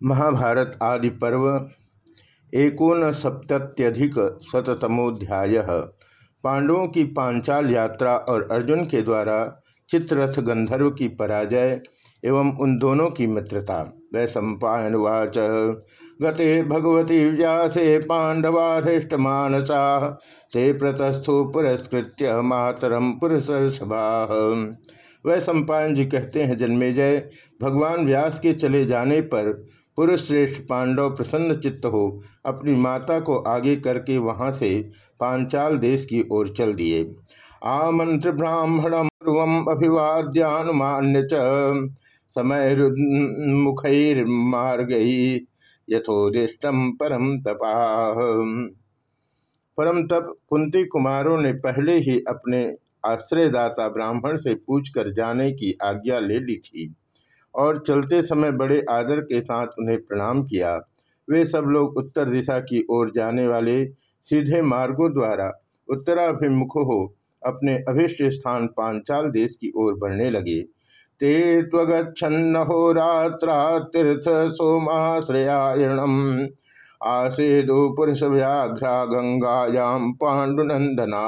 महाभारत आदि पर्व एकोन सप्तत्यधिक शतमोध्याय पांडवों की पांचाल यात्रा और अर्जुन के द्वारा चित्ररथ गंधर्व की पराजय एवं उन दोनों की मित्रता। वै सम्पायनवाच गते भगवती व्यासे पांडवा हृष्टमानसा ते प्रतस्थो पुरस्कृत्य मातरम पुरुषभा वह सम्पायन जी कहते हैं, जन्मेजय, भगवान व्यास के चले जाने पर पुरुष श्रेष्ठ पांडव प्रसन्न चित्त हो, अपनी माता को आगे करके वहाँ से पांचाल देश की ओर चल दिए। आमंत्र ब्राह्मण अभिवाद्यानुमान्य च। समय मुखैर्मार्ग यथोदिष्टम परम तपा। परम तप कुंती कुमारों ने पहले ही अपने आश्रयदाता ब्राह्मण से पूछकर जाने की आज्ञा ले ली थी। और चलते समय बड़े आदर के साथ उन्हें प्रणाम किया। वे सब लोग उत्तर दिशा की ओर जाने वाले सीधे मार्गों द्वारा उत्तराभिमुख हो अपने अभिष्ट स्थान पांचाल देश की ओर बढ़ने लगे। ते त्वगछन्न हो रात्रा तीर्थ सोमाश्रयायणम। आसेदो पुरुष व्याघ्रा गंगायाम पांडुनंदना।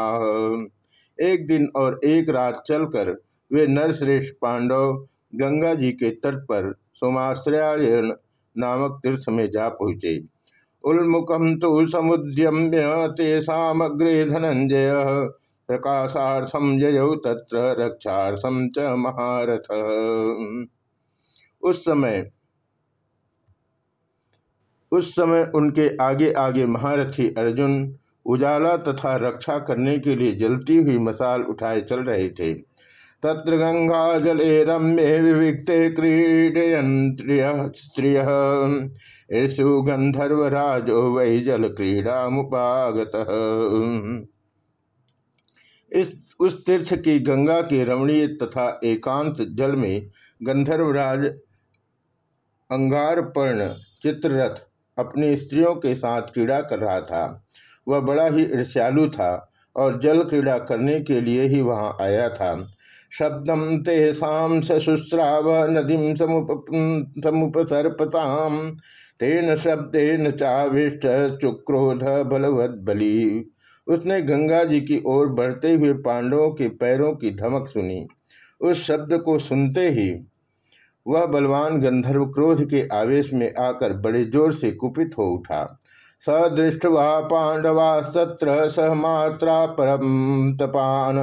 एक दिन और एक रात चलकर वे नरश्रेष्ठ पांडव गंगा जी के तट पर सोमाश्रयायण नामक तीर्थ में जा पहुँचे। उन्मुखम तो समुद्यम्य तेषाग्रे धनंजय प्रकाशार्थम जय तत्र रक्षार्थम च महारथ। उस समय उस समय उनके आगे आगे महारथी अर्जुन उजाला तथा रक्षा करने के लिए जलती हुई मसाल उठाए चल रहे थे। तत्र गंगा जले रम्ये विविक्ते क्रीडयन स्त्रिय। ईर्षु गंधर्वराजो वै मुपागत इस, उस तीर्थ की गंगा के रमणीय तथा एकांत जल में गंधर्वराज अंगारपर्ण चित्ररथ अपनी स्त्रियों के साथ क्रीड़ा कर रहा था। वह बड़ा ही ईर्ष्यालु था और जल क्रीड़ा करने के लिए ही वहाँ आया था। शब्दम तेषाम सशुस्राव नदीम समुपसर्पताम। तेन शब्देन चाविष्ट चुक्रोध बलवत बली उसने गंगा जी की ओर बढ़ते हुए पांडवों के पैरों की धमक सुनी। उस शब्द को सुनते ही वह बलवान गंधर्व क्रोध के आवेश में आकर बड़े ज़ोर से कुपित हो उठा। सदृष्टवा पांडवास्त्र सहमात्रा परम तपान।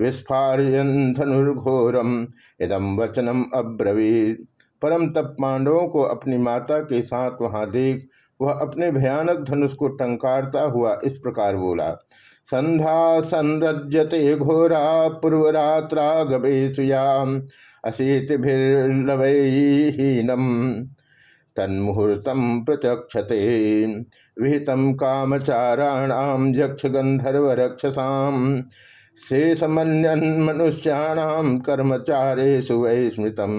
विस्फारयन धनुर्घोरम इदम वचनम अब्रवीत। परम तप पांडवों को अपनी माता के साथ वहाँ देख, वह अपने भयानक धनुष को टंकारता हुआ इस प्रकार बोला, संध्या संरजते घोरा पूर्वरात्रा गवे सुयाम अशीतिभिर्लवहीनम तन्मुहूर्तम प्रचक्षते विहितम कामचाराणाम यक्ष गंधर्व रक्षसाम शेषमन्यन मनुष्याणाम कर्मचारे सुवै स्मृतम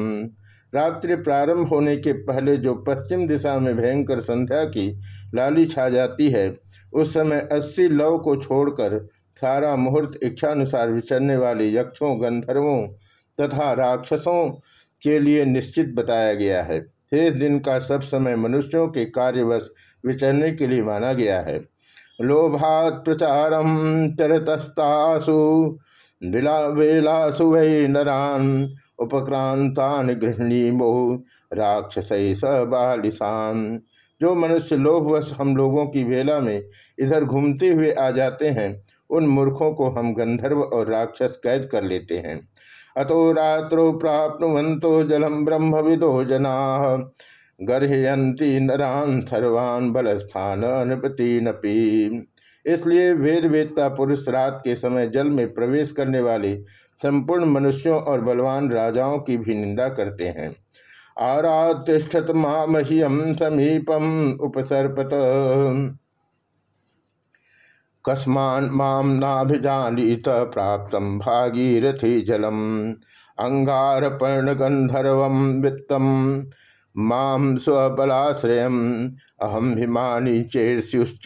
रात्रि प्रारंभ होने के पहले जो पश्चिम दिशा में भयंकर संध्या की लाली छा जाती है, उस समय अस्सी लव को छोड़कर सारा मुहूर्त इच्छानुसार विचरने वाले यक्षों, गंधर्वों तथा राक्षसों के लिए निश्चित बताया गया है। शेष दिन का सब समय मनुष्यों के कार्यवश विचरने के लिए माना गया है। लोभात प्रचारम चरतस्तासु वेलासु वै नरान उपक्रांतान गृहिणी मोह राक्षस बालिशान जो मनुष्य लोभवश हम लोगों की वेला में इधर घूमते हुए आ जाते हैं, उन मूर्खों को हम गंधर्व और राक्षस कैद कर लेते हैं। अतो रात्रो प्राप्नुवंतो जलम ब्रह्म विदो जना। गर्हयंती नरान सर्वान बलस्थान नृपति नपी इसलिए वेद वेदता पुरुष रात के समय जल में प्रवेश करने वाले संपूर्ण मनुष्यों और बलवान राजाओं की भी निंदा करते हैं। आरातिष्ठत मामह्यम समीपम उपसर्पत। कस्मान माम नाभिजानीत प्राप्त भागीरथी जलम। अंगारपर्ण गंधर्व वित्तम। माम स्वबलाश्रय अहम हिमानी चेर्ष्युश्च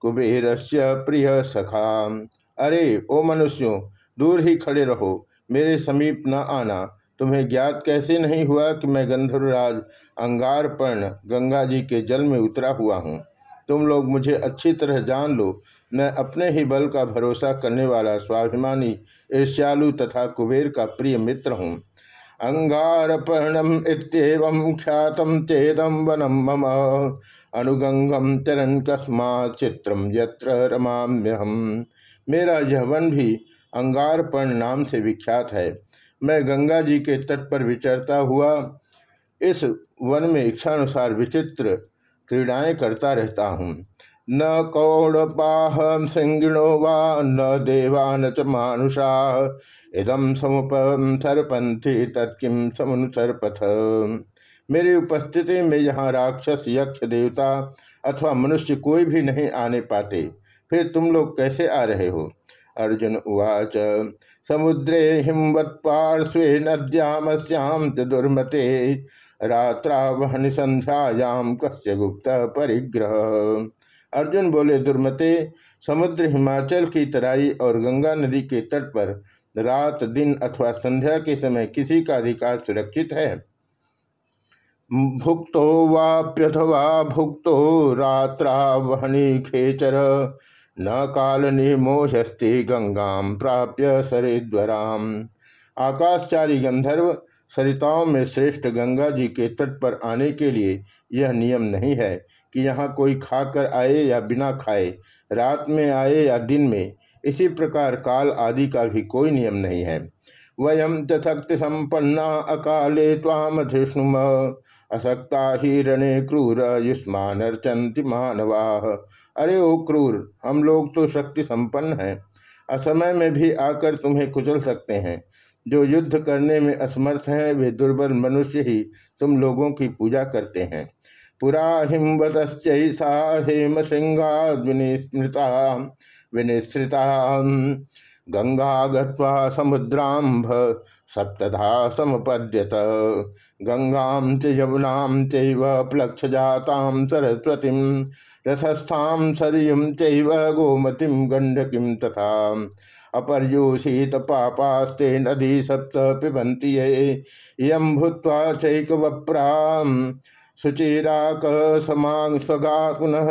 कुबेर से प्रिय सखा। अरे, ओ मनुष्यों, दूर ही खड़े रहो। मेरे समीप न आना। तुम्हें ज्ञात कैसे नहीं हुआ कि मैं गंधर्वराज अंगारपर्ण गंगा जी के जल में उतरा हुआ हूँ? तुम लोग मुझे अच्छी तरह जान लो। मैं अपने ही बल का भरोसा करने वाला स्वाभिमानी ईर्ष्यालु तथा कुबेर का प्रिय मित्र हूँ। अंगारपर्णम इतम ख्यातम चेदम वनम मम। अनुगंगम चरण कस्मा चित्रम यत्र रमाम्यहम। मेरा यह वन भी अंगारपर्ण नाम से विख्यात है। मैं गंगा जी के तट पर विचरता हुआ इस वन में इच्छानुसार विचित्र क्रीड़ाएँ करता रहता हूँ। न कौड़पाह सिंगिणो वा, न देवा न च मानुषा। इदम समुपम सरपंथी तत्किम समुसरपथ मेरी उपस्थिति में यहाँ राक्षस, यक्ष, देवता अथवा मनुष्य कोई भी नहीं आने पाते। फिर तुम लोग कैसे आ रहे हो? अर्जुन उवाच, समुद्रे हिमवत्पार्श्वे नद्यामस्याम च दुर्मते। रात्रावहन संध्यायाम कस्य गुप्त परिग्रह अर्जुन बोले, दुर्मते, समुद्र हिमाचल की तराई और गंगा नदी के तट पर रात, दिन अथवा संध्या के समय किसी का अधिकार सुरक्षित है? भुक्तो वाप्यथवा भुक्तो रात्रावहनी खेचर, न काल निमोहस्ति गंगा प्राप्य सरिद्वराम आकाशचारी गंधर्व, सरिताओं में श्रेष्ठ गंगा जी के तट पर आने के लिए यह नियम नहीं है। कि यहाँ कोई खाकर आए या बिना खाए, रात में आए या दिन में, इसी प्रकार काल आदि का भी कोई नियम नहीं है। वयम तथक्ति संपन्ना अकाले ताम धृष्णुम, असक्ता ही रणे क्रूर युष्मान अर्चंति मानवा। अरे ओ क्रूर, हम लोग तो शक्ति संपन्न हैं। असमय में भी आकर तुम्हें कुचल सकते हैं। जो युद्ध करने में असमर्थ हैं, वे दुर्बल मनुष्य ही तुम लोगों की पूजा करते हैं। पुरा हिमवतश्चा हेम श्रृंगा विनिस्मृता विनिश्रिता गंगा गत्वा समुद्रांभ सप्तधा समुपद्यत। गंगा च यमुना चैव प्लक्षजातां सरस्वतीं। रथस्थां सरयुं चैव गोमतीं गण्डकीं तथा। अपर्यूषित पापास्ते नदी सप्त पिबंती ये। भूत्वा चैकवप्रां सुचिराक समांग स्वगा पुनः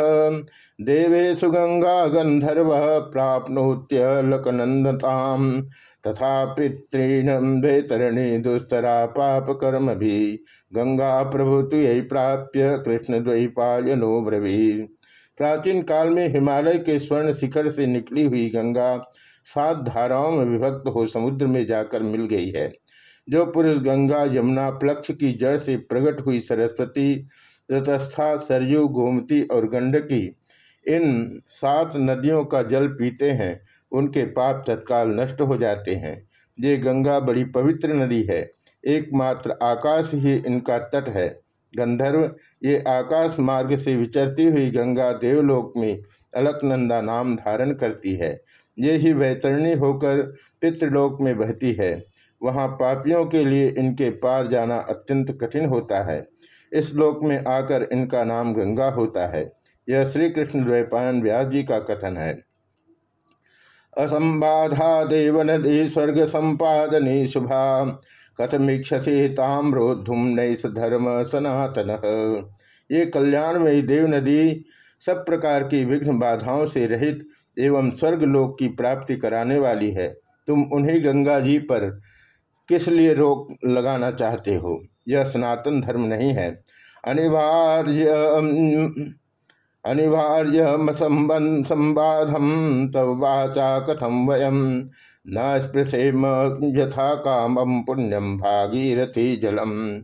देवेशु गंगा गंधर्व प्राप्नोत्यलकनंदताम तथा पितृण वेतरणी दुस्तरा पाप कर्म भी गंगा प्रभु तुय प्राप्य कृष्ण द्वैपायनो ब्रवी। प्राचीन काल में हिमालय के स्वर्ण शिखर से निकली हुई गंगा सात धाराओं में विभक्त हो समुद्र में जाकर मिल गई है। जो पुरुष गंगा यमुना प्लक्ष की जड़ से प्रकट हुई सरस्वती रतस्था सरयू, गोमती और गंडकी। इन सात नदियों का जल पीते हैं, उनके पाप तत्काल नष्ट हो जाते हैं। ये गंगा बड़ी पवित्र नदी है, एकमात्र आकाश ही इनका तट है। गंधर्व, ये आकाश मार्ग से विचरती हुई गंगा देवलोक में अलकनंदा नाम धारण करती है। ये ही वैतरणी होकर पितृलोक में बहती है। वहाँ पापियों के लिए इनके पार जाना अत्यंत कठिन होता है। इस लोक में आकर इनका नाम गंगा होता है। यह श्री कृष्ण द्वैपायन व्यास जी का कथन है। असंबाधा देव नदी स्वर्ग संपादनी शुभा, कथमीक्षसी ताम्रोधुम नैस धर्म सनातन। ये कल्याण में देव नदी सब प्रकार की विघ्न बाधाओं से रहित एवं स्वर्गलोक की प्राप्ति कराने वाली है। तुम उन्हीं गंगा जी पर किस लिए रोक लगाना चाहते हो? यह सनातन धर्म नहीं है। अनिवार्य अनिवार्य संबंध संबाधम तब वाचा कथम वयम? न स्पृशेम यथा कामम पुण्यम भागीरथी जलम।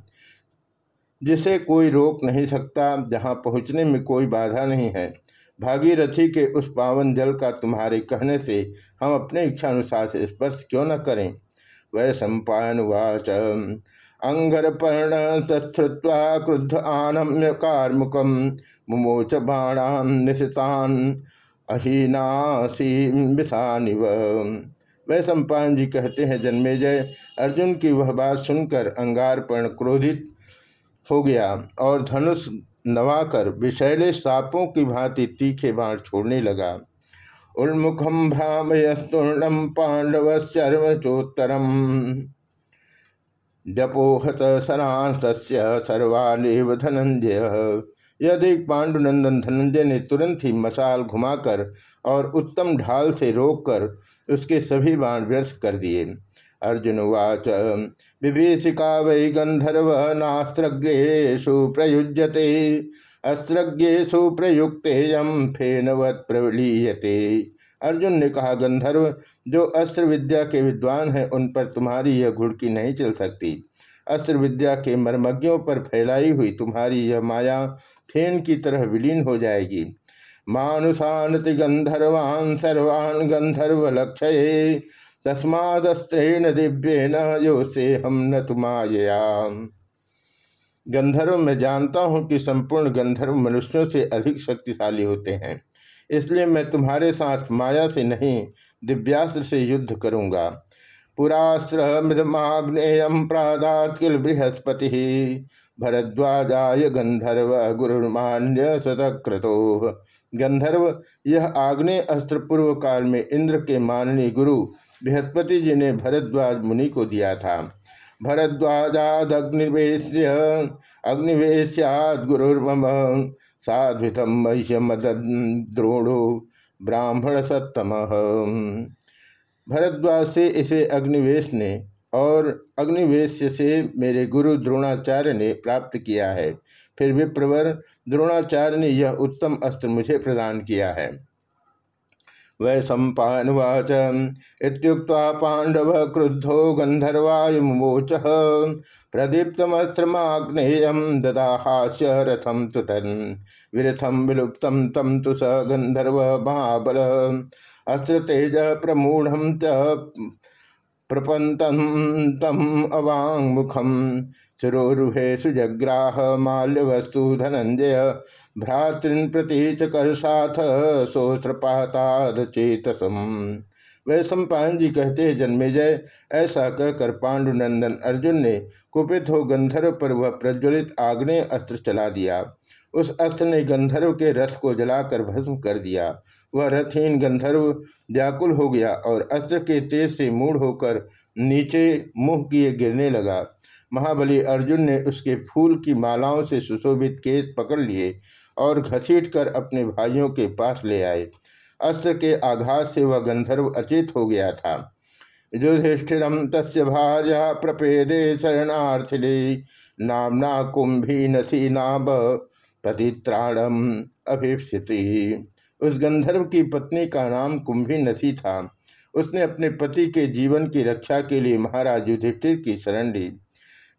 जिसे कोई रोक नहीं सकता, जहाँ पहुँचने में कोई बाधा नहीं है। भागीरथी के उस पावन जल का तुम्हारे कहने से हम अपने इच्छानुसार स्पर्श क्यों न करें? वै सम्पावाच अंगरपर्ण तत्वा क्रुद्ध आनम्य कार्मुकम मुमोच बाणान निशितान अहीनासी विषानिव। वह सम्पान जी कहते हैं जन्मेजय अर्जुन की वह बात सुनकर अंगारपर्ण क्रोधित हो गया और धनुष नवाकर विषैले सापों की भांति तीखे बाण छोड़ने लगा। उन्मुखम भ्रामयस्तूर्णम पांडवश्चर्म चोत्तरम जपोहत सनात सर्वानेव धनंजय। यह देख पांडुनंदन धनंजय ने तुरंत ही मसाल घुमाकर और उत्तम ढाल से रोककर उसके सभी बाण व्यर्थ कर दिए। अर्जुन उवाच, विभीषिका वै गंधर्व नास्त्रज्ञेशु प्रयुज्यते। अस्त्रज्ञेशु प्रयुक्त फेनवत प्रलीयते अर्जुन ने कहा, गंधर्व, जो अस्त्र विद्या के विद्वान हैं, उन पर तुम्हारी यह घुड़की नहीं चल सकती। अस्त्र विद्या के मर्मज्ञों पर फैलाई हुई तुम्हारी यह माया फेन की तरह विलीन हो जाएगी। मानुषानति गंधर्वान सर्वान गंधर्व लक्ष्य तस्मादस्त्रेण दिव्येन यो से हम न तुमाया गंधर्व, मैं जानता हूँ कि संपूर्ण गंधर्व मनुष्यों से अधिक शक्तिशाली होते हैं। इसलिए मैं तुम्हारे साथ माया से नहीं, दिव्यास्त्र से युद्ध करूँगा। पुरास्त्र मृदमाग्नेयम प्रादात किल बृहस्पति। भरद्वाजाय गंधर्व गुरुमान्य सतक्रतो। गंधर्व, यह आग्नेय अस्त्र पूर्व काल में इंद्र के माननीय गुरु बृहस्पति जी ने भरद्वाज मुनि को दिया था। भरद्वाजादग्निवेश्य अग्निवेश्याद गुरुर्मम साध्वितम द्रोणो ब्राह्मण सत्तम भरद्वाज से इसे अग्निवेश ने और अग्निवेश से मेरे गुरु द्रोणाचार्य ने प्राप्त किया है। फिर विप्रवर द्रोणाचार्य ने यह उत्तम अस्त्र मुझे प्रदान किया है। वै सम्पावाच पांडव क्रुद्धो गंधर्वायुमोच प्रदीप्तमस्त्रमाग्नेय ददाहास्य रथम तुतन विरथम विलुप्तम तम तु स गंधर्व महाबल अस्त्र तेज प्रमूढ़ प्रपंतम तम अवांगमुखम शिरोरुहे सुजग्राह माल्यवस्तु धनंजय भ्रातृन प्रति चकर्षाथ सोत्रपाताद चेतसम वह सम्पायन जी कहते हैं जन्मेजय ऐसा कहकर पांडुनंदन अर्जुन ने कुपित हो गंधर्व पर वह प्रज्वलित आग्नेय अस्त्र चला दिया। उस अस्त्र ने गंधर्व के रथ को जलाकर भस्म कर दिया। वह रथहीन गंधर्व व्याकुल हो गया और अस्त्र के तेज से मूड होकर नीचे मुँह किए गिरने लगा। महाबली अर्जुन ने उसके फूल की मालाओं से सुशोभित केस पकड़ लिए और घसीट कर अपने भाइयों के पास ले आए। अस्त्र के आघात से वह गंधर्व अचेत हो गया था। युधिष्ठिर तस् भार्या प्रपेदे शरणार्थिले नामना कुंभी नसी नाब पतित्राणम अभिप्सिति। उस गंधर्व की पत्नी का नाम कुंभी नसी था। उसने अपने पति के जीवन की रक्षा के लिए महाराज युधिष्ठिर की शरण ली।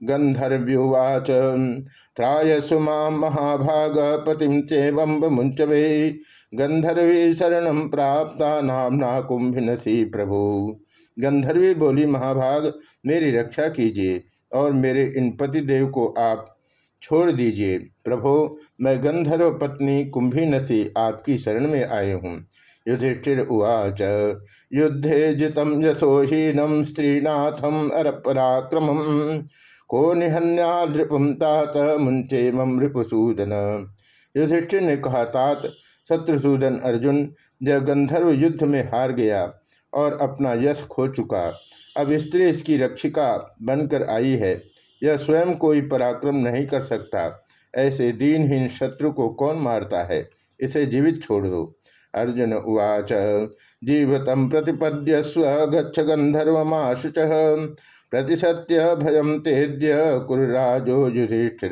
गंधर्व्युवाच। त्राय सुमा महाभाग पतिम चेवम्ब मुंचवे गंधर्वी शरण प्राप्त नामना कुंभिनसी प्रभु। गंधर्वी बोली, महाभाग, मेरी रक्षा कीजिए और मेरे इन पतिदेव को आप छोड़ दीजिए। प्रभो, मैं गंधर्व पत्नी कुंभिनसी आपकी शरण में आए हूँ। युधिष्ठिर उवाच। युद्धे जितम यशोहीनम स्त्रीनाथम अरपराक्रम को निहन्या निहन्याद्रिपुम तात मुंचे मम रिपुसूदन। युधिष्ठिर ने कहा, तात, शत्रुसूदन अर्जुन जब गंधर्व युद्ध में हार गया और अपना यश खो चुका। अब स्त्री इसकी रक्षिका बनकर आई है। यह स्वयं कोई पराक्रम नहीं कर सकता। ऐसे दीनहीन शत्रु को कौन मारता है? इसे जीवित छोड़ दो। अर्जुन उवाच, जीवत प्रतिपद्य स्व गच्छ प्रति सत्य भयम तेज्य कुरराजो युधिष्ठि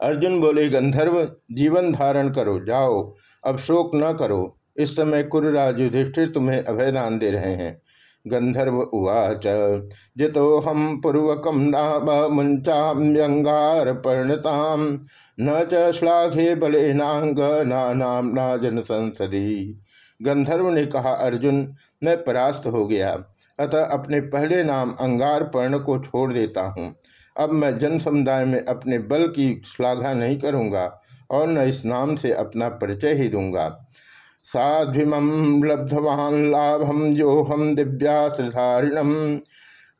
अर्जुन बोले गंधर्व जीवन धारण करो, जाओ, अब शोक न करो। इस समय कुरराज युधिष्ठिर तुम्हें अभयदान दे रहे हैं। गंधर्व उवाच। जितो हम पूर्वकम नाम मुंचाम्यंगार पर्णताम, न च श्लाघे बले नांग नाम ना जन संसदी। गंधर्व ने कहा, अर्जुन, मैं परास्त हो गया। अतः अपने पहले नाम अंगार पर्ण को छोड़ देता हूँ। अब मैं जन समुदाय में अपने बल की श्लाघा नहीं करूँगा और न इस नाम से अपना परिचय ही दूँगा। साध्विम लब्धवान लाभम जो हम दिव्याश्रधारिणम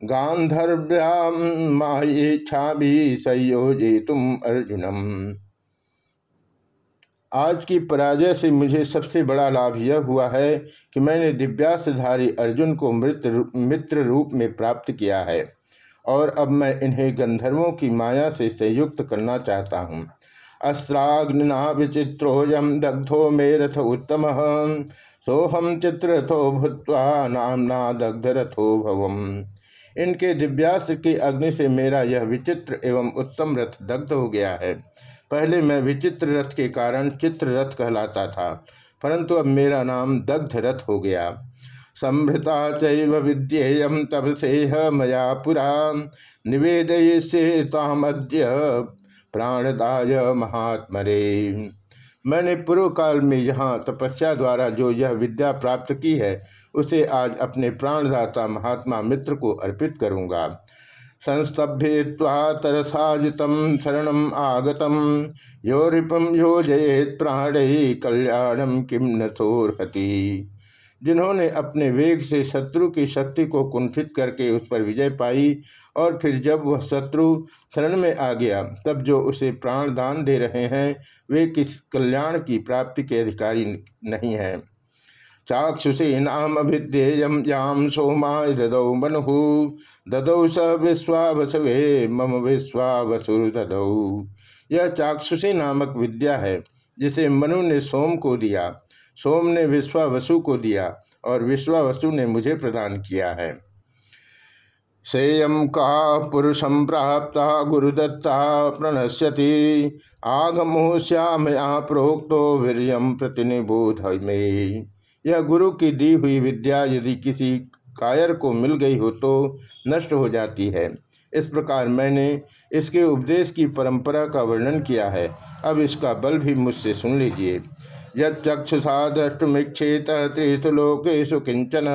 गांधर्व्याम मायेच्छा भी संयोजे तुम अर्जुनम। आज की पराजय से मुझे सबसे बड़ा लाभ यह हुआ है कि मैंने दिव्यास्त्रधारी अर्जुन को मृत मित्र रूप में प्राप्त किया है और अब मैं इन्हें गंधर्वों की माया से संयुक्त करना चाहता हूँ। अस्त्राग्निना विचित्रोयम दग्धो मे रथ उत्तम। सोहम चित्ररथो भूत्वा नामना दग्धरथो भवम। इनके दिव्यास्त्र की अग्नि से मेरा यह विचित्र एवं उत्तम रथ दग्ध हो गया है। पहले मैं विचित्र रथ के कारण चित्र रथ कहलाता था, परंतु अब मेरा नाम दग्ध रथ हो गया। संभृता चैव विद्येयम तब से मया पुरा। निवेदय तामद्य प्राणदाय महात्मरे। मैंने पूर्व काल में यहाँ तपस्या द्वारा जो यह विद्या प्राप्त की है, उसे आज अपने प्राणदाता महात्मा मित्र को अर्पित करूँगा। संस्तभ्यवा तरसाजित शरण आगतम यो रिपम योजयेत प्राण कल्याणम किम न जिन्होंने अपने वेग से शत्रु की शक्ति को कुंठित करके उस पर विजय पाई और फिर जब वह शत्रु शरण में आ गया, तब जो उसे प्राण दान दे रहे हैं, वे किस कल्याण की प्राप्ति के अधिकारी नहीं हैं। चाक्षुषी नाम अभिद्येयम याम सोमा ददौ मनु, ददौ स विश्वावसवे, मम विश्वावसुर ददौ। यह चाक्षुषी नामक विद्या है, जिसे मनु ने सोम को दिया। सोम ने विश्वावसु को दिया और विश्वावसु ने मुझे प्रदान किया है। सेयम का पुरुषम प्राप्त गुरुदत्ता प्रणश्यति। आगमो श्यामया प्रोक्तो वीरियम प्रतिनिबोध में यह गुरु की दी हुई विद्या यदि किसी कायर को मिल गई हो तो नष्ट हो जाती है। इस प्रकार मैंने इसके उपदेश की परंपरा का वर्णन किया है। अब इसका बल भी मुझसे सुन लीजिए। यक्षुषा द्रष्टुमीक्षेत त्रिषु लोकेशु किंचन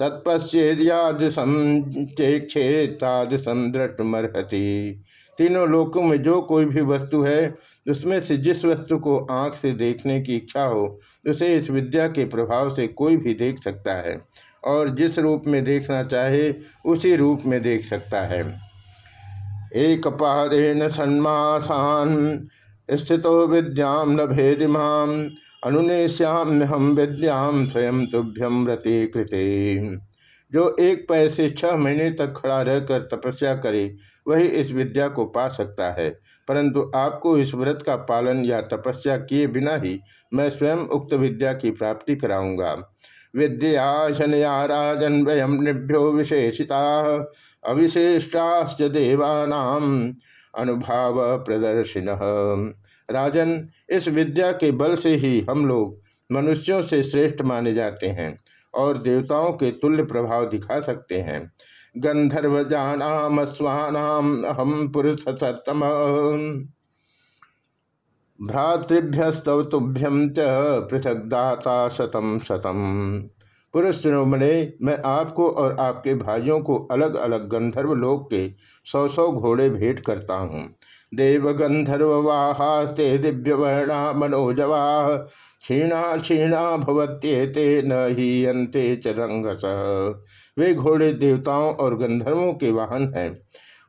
तत्पश्चेदयादृशम चेक्षेतादृशम द्रष्टुमर्हति तीनों लोकों में जो कोई भी वस्तु है, उसमें से जिस वस्तु को आँख से देखने की इच्छा हो, उसे इस विद्या के प्रभाव से कोई भी देख सकता है, और जिस रूप में देखना चाहे, उसी रूप में देख सकता है। एक पादेन सन्मासान स्थितो विद्याम न भेदिमाम हम विद्याम स्वयं तुभ्यम रति कृते जो एक पैर से छह महीने तक खड़ा रहकर तपस्या करे, वही इस विद्या को पा सकता है। परंतु आपको इस व्रत का पालन या तपस्या किए बिना ही मैं स्वयं उक्त विद्या की प्राप्ति कराऊँगा। विद्या शनया राजन वयम निभ्यो विशेषिता अविशेषाश्च देवानाम अनुभाव प्रदर्शिन। राजन, इस विद्या के बल से ही हम लोग मनुष्यों से श्रेष्ठ माने जाते हैं और देवताओं के तुल्य प्रभाव दिखा सकते हैं। गंधर्व जानाम स्वानाम अहम पुरुष सतम भ्रातृभ्यस्तुभ्यम च पृथक दाता शतम शतम। पुरुष शिरोमणे मैं आपको और आपके भाइयों को अलग अलग गंधर्व लोक के सौ सौ घोड़े भेंट करता हूँ। देव गंधर्व वाहास्ते दिव्य वर्णा मनोजवा, क्षीणा क्षीणा भवत्येते न ही अंते चरंगस वे घोड़े देवताओं और गंधर्वों के वाहन हैं।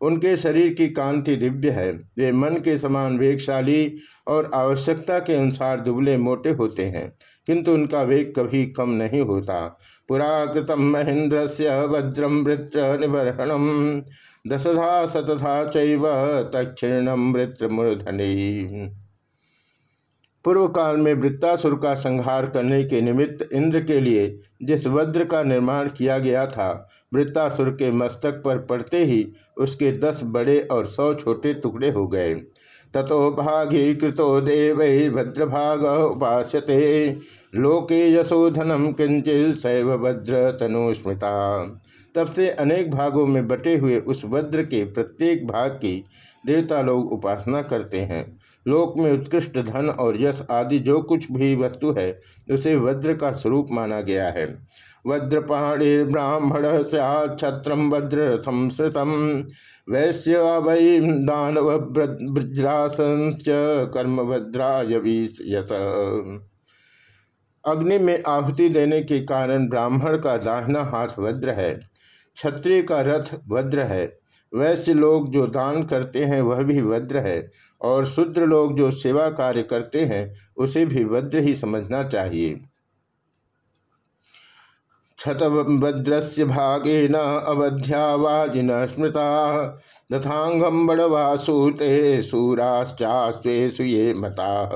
उनके शरीर की कांति दिव्य है। वे मन के समान वेगशाली और आवश्यकता के अनुसार दुबले मोटे होते हैं। किंतु उनका वेग कभी कम नहीं होता। पुराकृतम महेंद्र से वज्रम वृत्र निबर्हणम दशधा शतधा चैव तक्षिणम वृत्र मूर्धनि पूर्व काल में वृत्तासुर का संहार करने के निमित्त इंद्र के लिए जिस वज्र का निर्माण किया गया था, वृत्तासुर के मस्तक पर पड़ते ही उसके दस बड़े और सौ छोटे टुकड़े हो गए। ततो भागी कृतो देव भद्रभाग उपास्यते। लोके यशोधनम किंचित शैव भद्र तनुस्मृता। तब से अनेक भागों में बटे हुए उस वज्र के प्रत्येक भाग की देवता लोग उपासना करते हैं। लोक में उत्कृष्ट धन और यश आदि जो कुछ भी वस्तु है, उसे वज्र का स्वरूप माना गया है। वज्रपाणी ब्राह्मण छत्रम वज्र संस्कृतम वैश्य वै दानव ब्रज्रासन कर्म भद्रायत अग्नि में आहुति देने के कारण ब्राह्मण का दाहिना हाथ वज्र है, क्षत्रिय का रथ वज्र है। वैश्य लोग जो दान करते हैं, वह भी वज्र है, और शूद्र लोग जो सेवा कार्य करते हैं, उसे भी वज्र ही समझना चाहिए। क्षतभद्रस्य भागे न अवध्यावाजिन स्मृता। तथांगम बड़वासूते सूराश्चास्वेशु ये मता।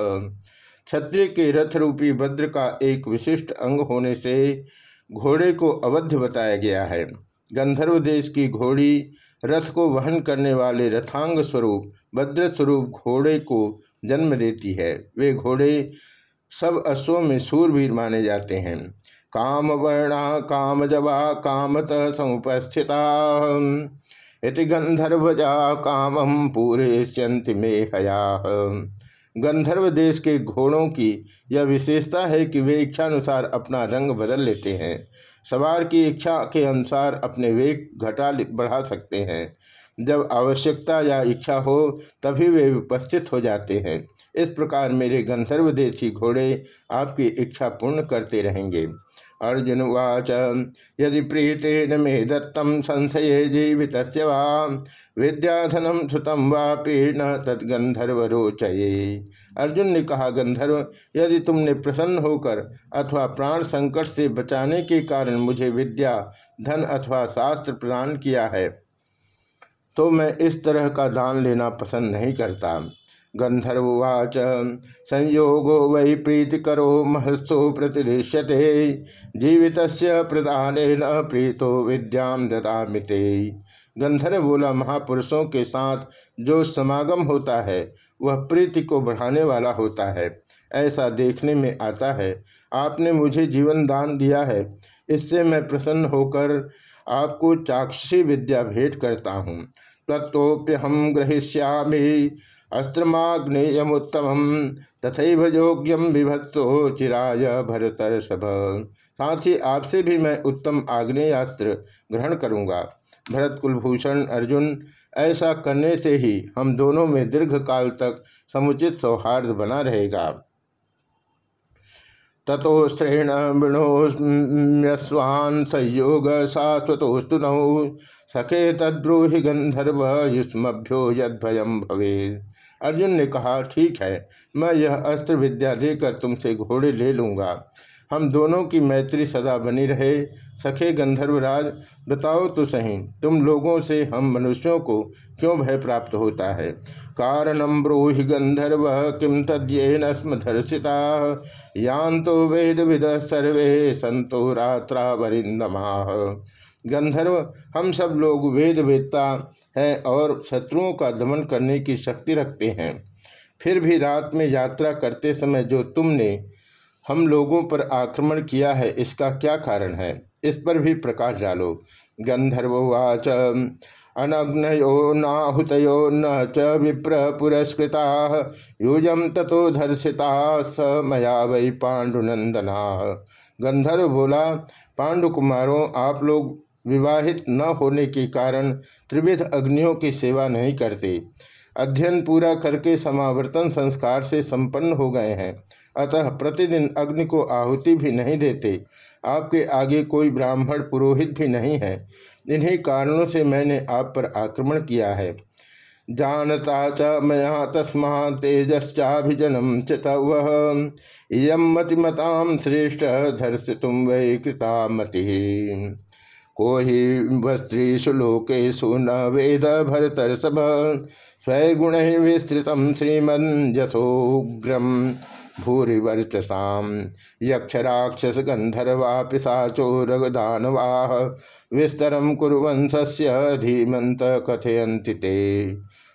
क्षत्रिय के रथ रूपी भद्र का एक विशिष्ट अंग होने से घोड़े को अवध्य बताया गया है। गंधर्व देश की घोड़ी, रथ को वहन करने वाले रथांग स्वरूप भद्र स्वरूप घोड़े को जन्म देती है। वे घोड़े सब अश्वों में सूरवीर माने जाते हैं। काम वर्णा काम जवा कामत समुपस्थिता। इति गंधर्वजा कामम पूरे में हया गंधर्व देश के घोड़ों की यह विशेषता है कि वे इच्छानुसार अपना रंग बदल लेते हैं। सवार की इच्छा के अनुसार अपने वेग घटा बढ़ा सकते हैं। जब आवश्यकता या इच्छा हो, तभी वे उपस्थित हो जाते हैं। इस प्रकार मेरे गंधर्व देशी घोड़े आपकी इच्छा पूर्ण करते रहेंगे। अर्जुन उवाच, यदि प्रीतेन मे दत्तम संशय जीवित विद्याधनम श्रुतम वापि न तदगंधर्व रोचये अर्जुन ने कहा, गंधर्व, यदि तुमने प्रसन्न होकर अथवा प्राण संकट से बचाने के कारण मुझे विद्या, धन अथवा शास्त्र प्रदान किया है तो मैं इस तरह का दान लेना पसंद नहीं करता। गंधर्वाच संयोगो वै प्रीतिकरो महस्थो प्रतिदृश्यते। जीवित प्रदान प्रीतो विद्याम ददामिते गंधर्व बोला, महापुरुषों के साथ जो समागम होता है, वह प्रीति को बढ़ाने वाला होता है। ऐसा देखने में आता है, आपने मुझे जीवन दान दिया है। इससे मैं प्रसन्न होकर आपको चाक्षी विद्या भेंट करता हूँ। तत्प्य हम ग्रहिष्यामी अस्त्रमाग्नेयमुत्तम तथा योग्यम विभत्तो चिराय भरतर्षभ। साथ ही आपसे भी मैं उत्तम आग्नेयास्त्र ग्रहण करूँगा। भरत कुलभूषण अर्जुन, ऐसा करने से ही हम दोनों में दीर्घ काल तक समुचित सौहार्द बना रहेगा। ततो श्रेण मृणोस्वान् संयोग शाश्वतोस्तु नौ। सखे तद्ब्रूहि गंधर्व युष्मभ्यो यदयम भवे अर्जुन ने कहा, ठीक है, मैं यह अस्त्र विद्या देकर तुमसे घोड़े ले लूँगा। हम दोनों की मैत्री सदा बनी रहे। सखे गंधर्वराज, बताओ तो सही, तुम लोगों से हम मनुष्यों को क्यों भय प्राप्त होता है? कारणम ब्रूहि गंधर्व किम तद्येन स्मधर्षिता। यान तो वेद विद सर्वे संतो रात्रा वरिंदमा गंधर्व, हम सब लोग वेद वेदता हैं और शत्रुओं का दमन करने की शक्ति रखते हैं। फिर भी रात में यात्रा करते समय जो तुमने हम लोगों पर आक्रमण किया है, इसका क्या कारण है? इस पर भी प्रकाश डालो। गंधर्ववाच, अनग्नयो नाहुतयो न च विप्र पुरस्कृता युजम तथो धर्षिता स मया वै पांडुनंदना गंधर्व बोला पांडुकुमारों आप लोग विवाहित न होने के कारण त्रिविध अग्नियों की सेवा नहीं करते। अध्ययन पूरा करके समावर्तन संस्कार से संपन्न हो गए हैं। अतः प्रतिदिन अग्नि को आहुति भी नहीं देते। आपके आगे कोई ब्राह्मण पुरोहित भी नहीं है। इन्हीं कारणों से मैंने आप पर आक्रमण किया है। जानता च मया तस्मा तेजश्चाभिजनम चितव। इं मतिमताम श्रेष्ठ धर्ष तुम वै कृता मति को ही वस्त्रीषु लोकेशु न वेद भरतर्षभ। स्वैर्गुण विस्तृत श्रीमंजसोग्रम भूरिवर्चसा यक्ष राक्षस गंधर्वा पिशाचो रगदानवा विस्तर कुरंस्य धीमंत कथयंति ते।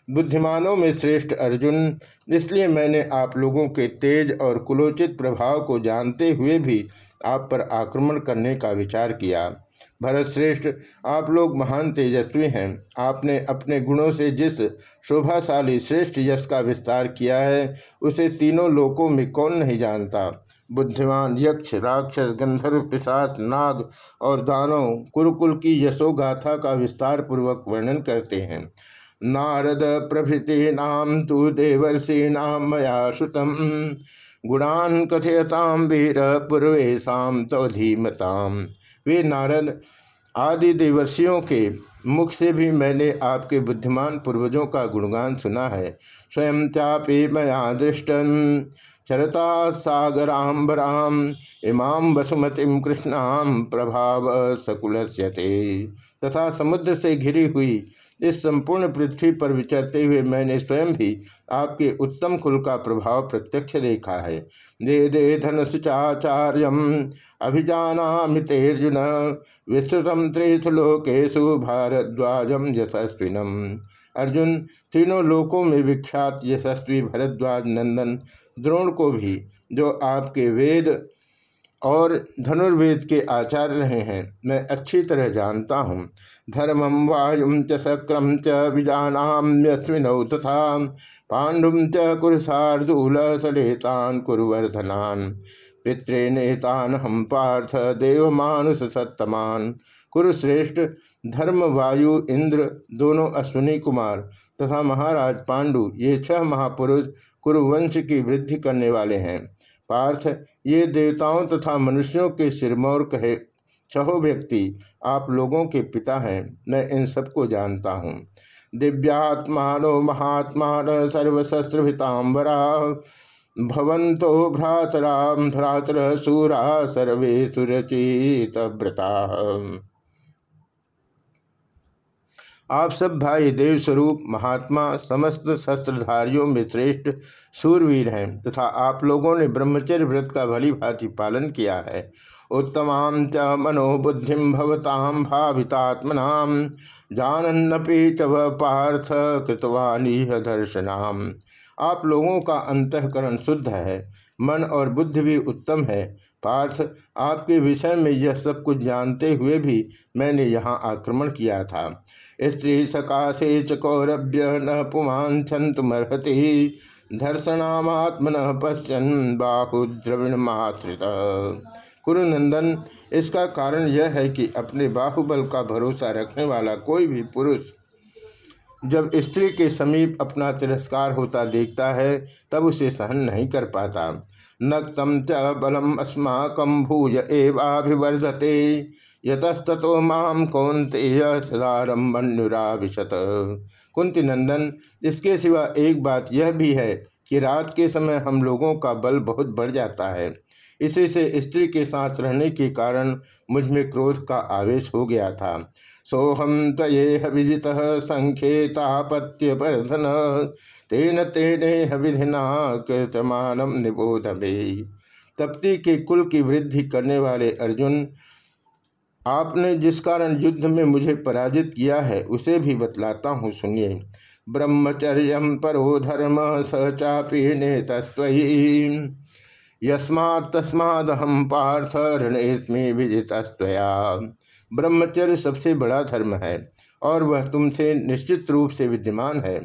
बुद्धिमानों में श्रेष्ठ अर्जुन, इसलिए मैंने आप लोगों के तेज और कुलोचित प्रभाव को जानते हुए भी आप पर आक्रमण करने का विचार किया। भरत श्रेष्ठ, आप लोग महान तेजस्वी हैं। आपने अपने गुणों से जिस शोभाशाली श्रेष्ठ यश का विस्तार किया है, उसे तीनों लोकों में कौन नहीं जानता? बुद्धिमान, यक्ष, राक्षस, गंधर्व, पिशाच, नाग और दानव कुरुकुल की यशोगाथा का विस्तार पूर्वक वर्णन करते हैं। नारद प्रभृति नाम तो देवर्षि नाम श्रुतम। गुणान कथयताम वीर पूर्वेशा तो धीमताम। वे नारद आदि देवर्षियों के मुख से भी मैंने आपके बुद्धिमान पूर्वजों का गुणगान सुना है। स्वयं चापे मया दृष्ट। चरता सागराम्बराम। इमाम वसुमतीम कृष्णाम प्रभाव सकुल तथा समुद्र से घिरी हुई इस संपूर्ण पृथ्वी पर विचरते हुए मैंने स्वयं भी आपके उत्तम कुल का प्रभाव प्रत्यक्ष देखा है। दे दे धनुषाचार्य अभिजाना तेर्जुन विस्तृतम त्रिथलोकेशु भारद्वाजम यशस्विनम। अर्जुन, तीनों लोकों में विख्यात यशस्वी भरद्वाज नंदन द्रोण को भी, जो आपके वेद और धनुर्वेद के आचार्य रहे हैं, मैं अच्छी तरह जानता हूँ। धर्मम वायुम च शक्रम च बीजानाम्यस्विनौ तथा पांडुम च कुरसार्दूल सलेतान कुरुवर्धनान। पितृनेतान हम पार्थ देवमानुष सत्तमान कुरुश्रेष्ठ, धर्म, वायु इंद्र दोनों अश्विनी कुमार तथा महाराज पांडु, ये छह महापुरुष कुरुवंश की वृद्धि करने वाले हैं। पार्थ, ये देवताओं तथा मनुष्यों के सिरमौर कहे छहो व्यक्ति आप लोगों के पिता हैं, मैं इन सबको जानता हूँ। दिव्यात्मानो महात्मान सर्वशस्त्रभितांबरा भवंतो भ्रातराम भ्रातर सूरा सर्वे सुरचित व्रता आप सब भाई देव स्वरूप महात्मा, समस्त शस्त्रधारियों में श्रेष्ठ सूरवीर हैं तथा आप लोगों ने ब्रह्मचर्य व्रत का भली भांति पालन किया है। उत्तमां च मनोबुद्धि भवतां भावितात्मना, जानन्नपि च पार्थ कृतवानीह दर्शनाम। आप लोगों का अंतकरण शुद्ध है, मन और बुद्धि भी उत्तम है। पार्थ, आपके विषय में यह सब कुछ जानते हुए भी मैंने यहाँ आक्रमण किया था। स्त्री सकाशे च कौरभ्य न पुमान छंतुमर्हति धर्षणात्मन पश्चन बाहुद्रविण मातृत कुरुनंदन इसका कारण यह है कि अपने बाहुबल का भरोसा रखने वाला कोई भी पुरुष जब स्त्री के समीप अपना तिरस्कार होता देखता है, तब उसे सहन नहीं कर पाता। नक्तम च बलम अस्माकम भूज एवाभिवर्धते। यतस्तो माम कौंतेय सदारम्भन्युराभिशत कुंती नंदन, इसके सिवा एक बात यह भी है कि रात के समय हम लोगों का बल बहुत बढ़ जाता है। इसी से स्त्री के साथ रहने के कारण मुझमें क्रोध का आवेश हो गया था। सोहम तये विजित संख्येतापत्य परधन तेन तेने विधिना कृतमान निबोध तप्ति के कुल की वृद्धि करने वाले अर्जुन आपने जिस कारण युद्ध में मुझे पराजित किया है, उसे भी बतलाता हूँ, सुनिए। ब्रह्मचर्य परो धर्म स चापी ने तस्वी यस्मात् तस्मादहम पार्थ रणेस्मी विजितस्तया ब्रह्मचर्य सबसे बड़ा धर्म है, और वह तुमसे निश्चित रूप से विद्यमान है।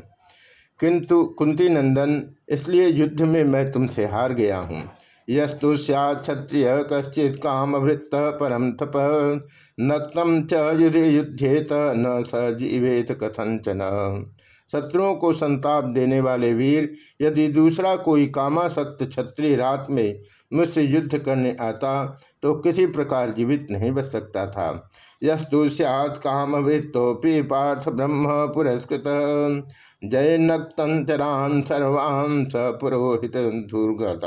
किंतु कुंती नंदन इसलिए युद्ध में मैं तुमसे हार गया हूँ। यस्तु क्षत्रिय कश्चि वृत्त परम तप। नक्तम च युद्धेत न स जीवेत कथंचन शत्रुओं को संताप देने वाले वीर, यदि दूसरा कोई कामासक्त क्षत्रिय रात में मुझसे युद्ध करने आता तो किसी प्रकार जीवित नहीं बच सकता था। यस्तु सैत् पार्थ ब्रह्म पुरस्कृत। जय नक्तरान सर्वान् स पुरोहित दुर्गत।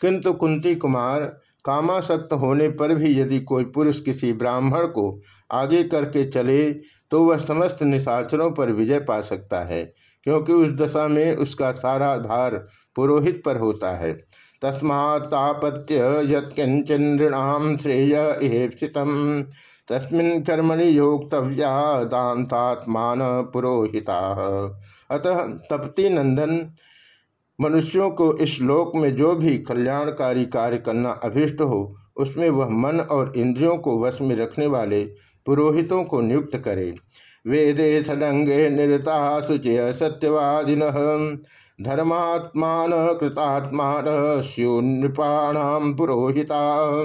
किंतु कुंती कुमार, कामासक्त होने पर भी यदि कोई पुरुष किसी ब्राह्मण को आगे करके चले तो वह समस्त निशाचरों पर विजय पा सकता है, क्योंकि उस दशा में उसका सारा भार पुरोहित पर होता है। तस्मात्पत्य यत्किंचनृणाम श्रेय इहेप्सित तस्मिन् कर्मणि योक्तव्या पुरोहिता। अतः तपति नंदन मनुष्यों को इस लोक में जो भी कल्याणकारी कार्य करना अभिष्ट हो, उसमें वह मन और इंद्रियों को वश में रखने वाले पुरोहितों को नियुक्त करे। वेदे सडंगे निरता शुचय सत्यवादिन। धर्मात्मान, कृतात्मान स्यूनृपाणाम पुरोहिता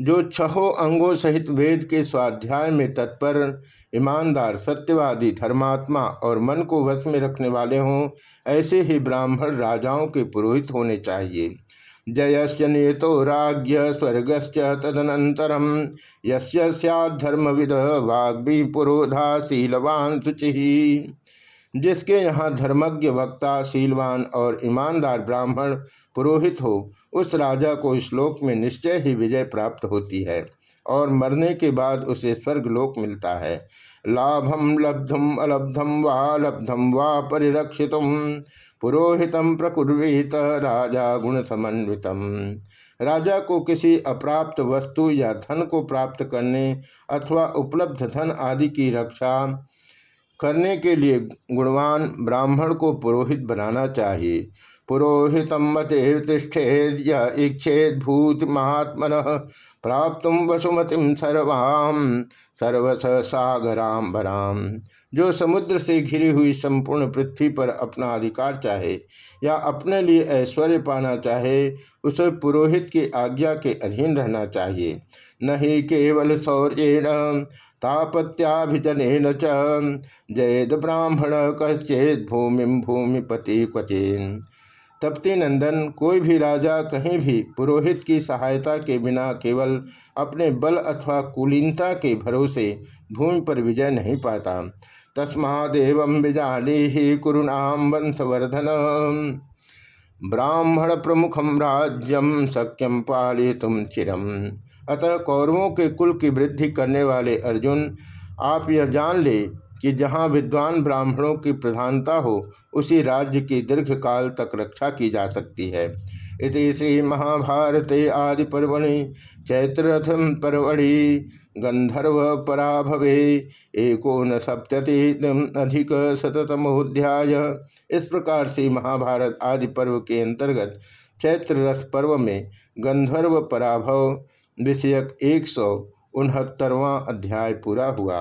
जो छहों अंगों सहित वेद के स्वाध्याय में तत्पर, ईमानदार, सत्यवादी, धर्मात्मा और मन को वश में रखने वाले हों, ऐसे ही ब्राह्मण राजाओं के पुरोहित होने चाहिए। जयस्य नियतो राज्य स्वर्गस्य तदनंतरम यस्य सैद्धर्मविद वाग्भी पुरोधा शीलवान शुचि। जिसके यहाँ धर्मज्ञ वक्ता शीलवान और ईमानदार ब्राह्मण पुरोहित हो, उस राजा को श्लोक में निश्चय ही विजय प्राप्त होती है और मरने के बाद उसे स्वर्ग लोक मिलता है। लाभम लब्धम अलब्धम वा लब्धम वा परिरक्षित पुरोहित प्रकुर्वीत, राजा गुण समन्वित राजा को किसी अप्राप्त वस्तु या धन को प्राप्त करने अथवा उपलब्ध धन आदि की रक्षा करने के लिए गुणवान ब्राह्मण को पुरोहित बनाना चाहिए। पुरोहित मते तिष्ठेद इच्छेद भूत महात्मन प्राप्त वसुमतिम सर्वाम सर्वस सागराम भराम जो समुद्र से घिरी हुई संपूर्ण पृथ्वी पर अपना अधिकार चाहे या अपने लिए ऐश्वर्य पाना चाहे, उसे पुरोहित की आज्ञा के अधीन रहना चाहिए। नहीं केवल शौर्य तापत्याभिजन च। जयद ब्राह्मण कश्चेद भूमि भूमिपति क्वचिन। तप्ती नंदन कोई भी राजा, कहीं भी पुरोहित की सहायता के बिना केवल अपने बल अथवा कुलीनता के भरोसे भूमि पर विजय नहीं पाता। तस्मादेव विजानी ही कुरुणाम वंशवर्धन। ब्राह्मण प्रमुखम राज्यम सक्यम पाली तुम चिरम। अतः कौरवों के कुल की वृद्धि करने वाले अर्जुन, आप यह जान ले कि जहाँ विद्वान ब्राह्मणों की प्रधानता हो, उसी राज्य की दीर्घ काल तक रक्षा की जा सकती है। इति श्री महाभारत आदि पर्वणि चैत्ररथम पर्वणि गंधर्व पराभवे एकोन सप्तति अधिक शतमोध्याय इस प्रकार से महाभारत आदि पर्व के अंतर्गत चैत्र रथ पर्व में गंधर्व पराभव विषयक एक सौ उनहत्तरवाँ अध्याय पूरा हुआ।